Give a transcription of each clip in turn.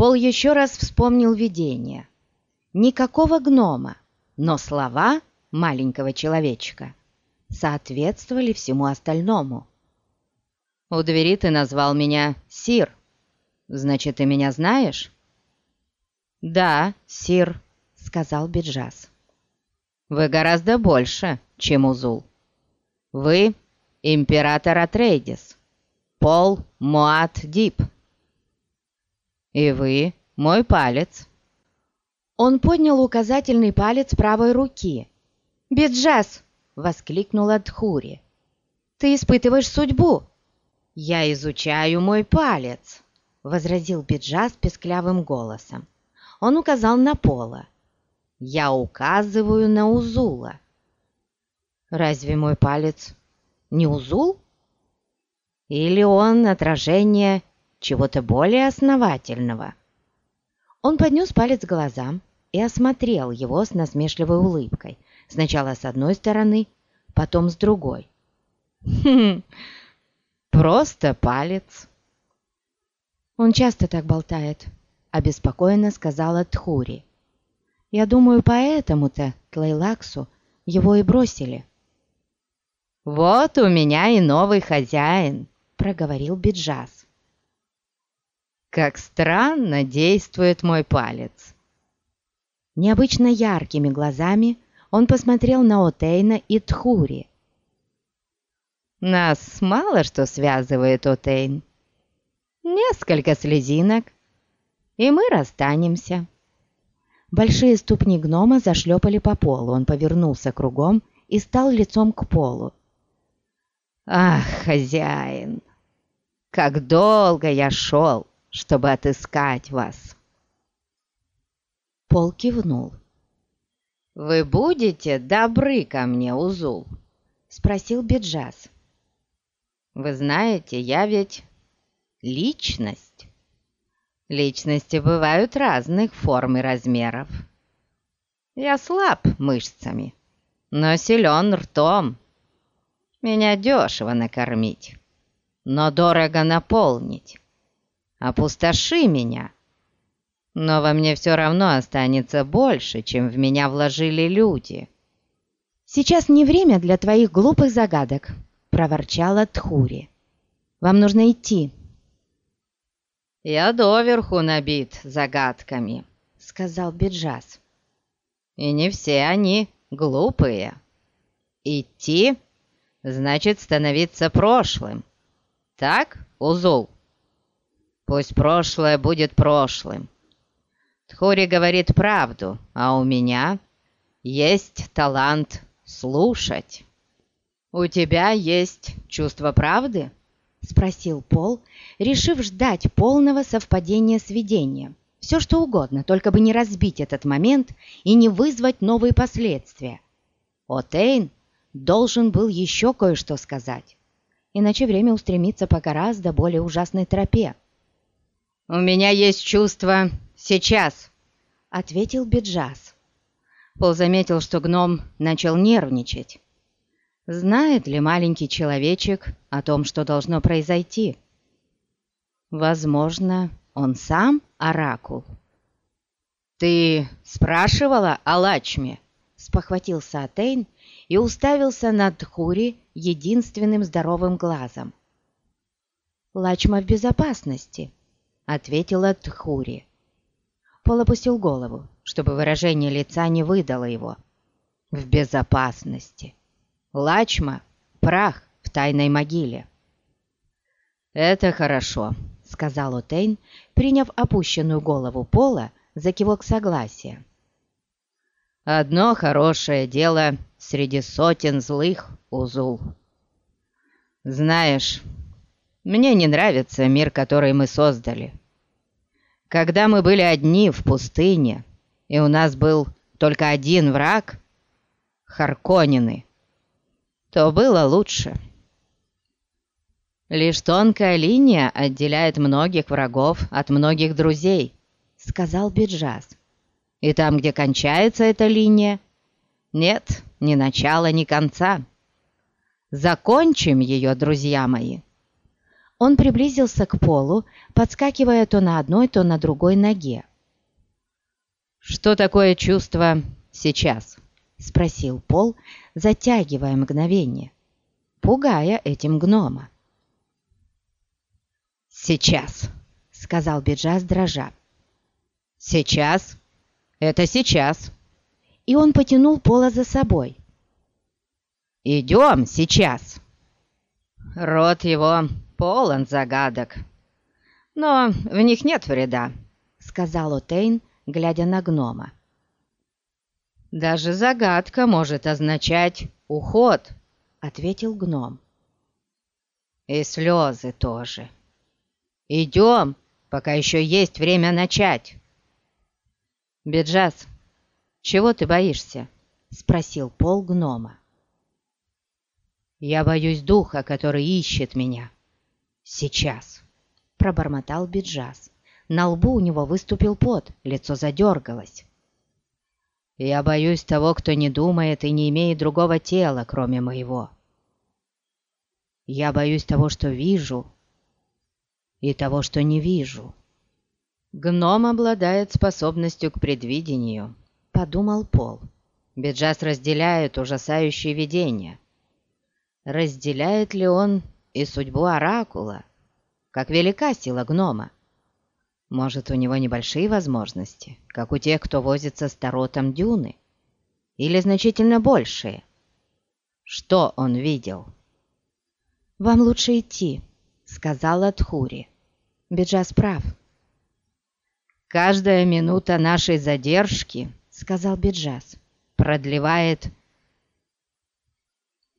Пол еще раз вспомнил видение. Никакого гнома, но слова маленького человечка соответствовали всему остальному. «У двери ты назвал меня Сир. Значит, ты меня знаешь?» «Да, Сир», — сказал Биджас. «Вы гораздо больше, чем Узул. Вы — император Атрейдис, Пол Муат Дип. И вы — мой палец». Он поднял указательный палец правой руки. «Биджас!» — воскликнула Дхури. «Ты испытываешь судьбу!» «Я изучаю мой палец!» — возразил Биджас песклявым голосом. Он указал на Пола. «Я указываю на Узула». «Разве мой палец не Узул? Или он отражение чего-то более основательного?» Он поднес палец к глазам и осмотрел его с насмешливой улыбкой, сначала с одной стороны, потом с другой. «Хм, просто палец». Он часто так болтает, — обеспокоенно сказала Тхури. «Я думаю, поэтому-то Тлейлаксу его и бросили». «Вот у меня и новый хозяин», — проговорил Биджас. «Как странно действует мой палец». Необычно яркими глазами он посмотрел на Отейна и Тхури. «Нас мало что связывает, Отейн. Несколько слезинок, и мы расстанемся». Большие ступни гнома зашлепали по полу, он повернулся кругом и стал лицом к полу. «Ах, хозяин, как долго я шел, чтобы отыскать вас!» Пол кивнул. «Вы будете добры ко мне, Узул?» — спросил Биджас. «Вы знаете, я ведь личность». Личности бывают разных форм и размеров. Я слаб мышцами, но силен ртом. Меня дешево накормить, но дорого наполнить. Опустоши меня, но во мне все равно останется больше, чем в меня вложили люди. «Сейчас не время для твоих глупых загадок», — проворчала Тхури. «Вам нужно идти». «Я доверху набит загадками», — сказал Биджас. «И не все они глупые. Идти значит становиться прошлым. Так, Узул? Пусть прошлое будет прошлым. Тхури говорит правду, а у меня есть талант слушать. У тебя есть чувство правды?» — спросил Пол, решив ждать полного совпадения с видением. Все что угодно, только бы не разбить этот момент и не вызвать новые последствия. Отейн должен был еще кое-что сказать, иначе время устремится по гораздо более ужасной тропе. «У меня есть чувство сейчас», — ответил Биджас. Пол заметил, что гном начал нервничать. Знает ли маленький человечек о том, что должно произойти? Возможно, он сам оракул. «Ты спрашивала о Лачме?» — спохватился Атейн и уставился на Дхури единственным здоровым глазом. «Лачма в безопасности», — ответила Дхури. Пол опустил голову, чтобы выражение лица не выдало его. «В безопасности». Лачма — прах в тайной могиле. «Это хорошо», — сказал Утейн, приняв опущенную голову Пола за кивок согласия. «Одно хорошее дело среди сотен злых, Узул. Знаешь, мне не нравится мир, который мы создали. Когда мы были одни в пустыне, и у нас был только один враг — Харконины — то было лучше. Лишь тонкая линия отделяет многих врагов от многих друзей, сказал Биджас. И там, где кончается эта линия, нет ни начала, ни конца. Закончим ее, друзья мои. Он приблизился к полу, подскакивая то на одной, то на другой ноге. «Что такое чувство сейчас?» — спросил Пол, затягивая мгновение, пугая этим гнома. «Сейчас», — сказал Биджас, дрожа. «Сейчас? Это сейчас!» И он потянул Пола за собой. «Идем сейчас!» Рот его полон загадок, но в них нет вреда», — сказал Отейн, глядя на гнома. «Даже загадка может означать уход», — ответил гном. «И слезы тоже. Идем, пока еще есть время начать». «Беджас, чего ты боишься?» — спросил пол гнома. «Я боюсь духа, который ищет меня», «Сейчас!» — пробормотал Биджас. На лбу у него выступил пот, лицо задергалось. «Я боюсь того, кто не думает и не имеет другого тела, кроме моего. Я боюсь того, что вижу, и того, что не вижу». «Гном обладает способностью к предвидению», — подумал Пол. Биджас разделяет ужасающие видения. Разделяет ли он и судьбу Оракула. Как велика сила гнома. Может, у него небольшие возможности, как у тех, кто возится с Таротом Дюны, или значительно большие. Что он видел? «Вам лучше идти», — сказала Тхури. Биджас прав. «Каждая минута нашей задержки», — сказал Биджас, — «продлевает...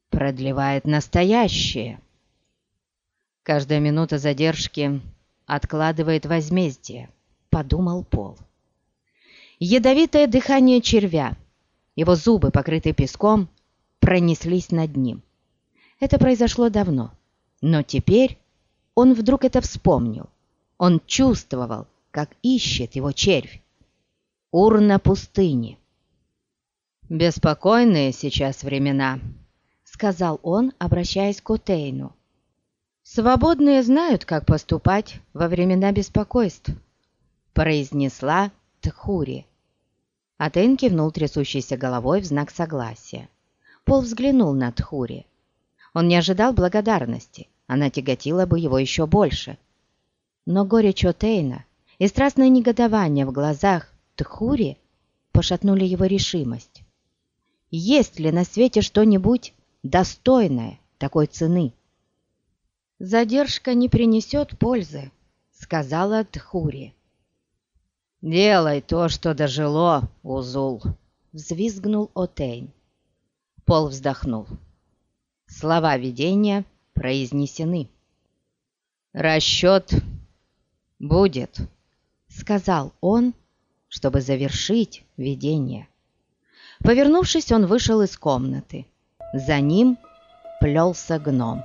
продлевает настоящее». Каждая минута задержки откладывает возмездие, подумал Пол. Ядовитое дыхание червя, его зубы, покрытые песком, пронеслись над ним. Это произошло давно, но теперь он вдруг это вспомнил. Он чувствовал, как ищет его червь. Урна пустыни. «Беспокойные сейчас времена», — сказал он, обращаясь к Утейну. «Свободные знают, как поступать во времена беспокойств», — произнесла Тхури. Атен кивнул трясущейся головой в знак согласия. Пол взглянул на Тхури. Он не ожидал благодарности, она тяготила бы его еще больше. Но горечь Отейна и страстное негодование в глазах Тхури пошатнули его решимость. Есть ли на свете что-нибудь достойное такой цены? «Задержка не принесет пользы», — сказала Тхури. «Делай то, что дожило, Узул», — взвизгнул Отейн. Пол вздохнул. Слова видения произнесены. «Расчет будет», — сказал он, чтобы завершить видение. Повернувшись, он вышел из комнаты. За ним плелся гном.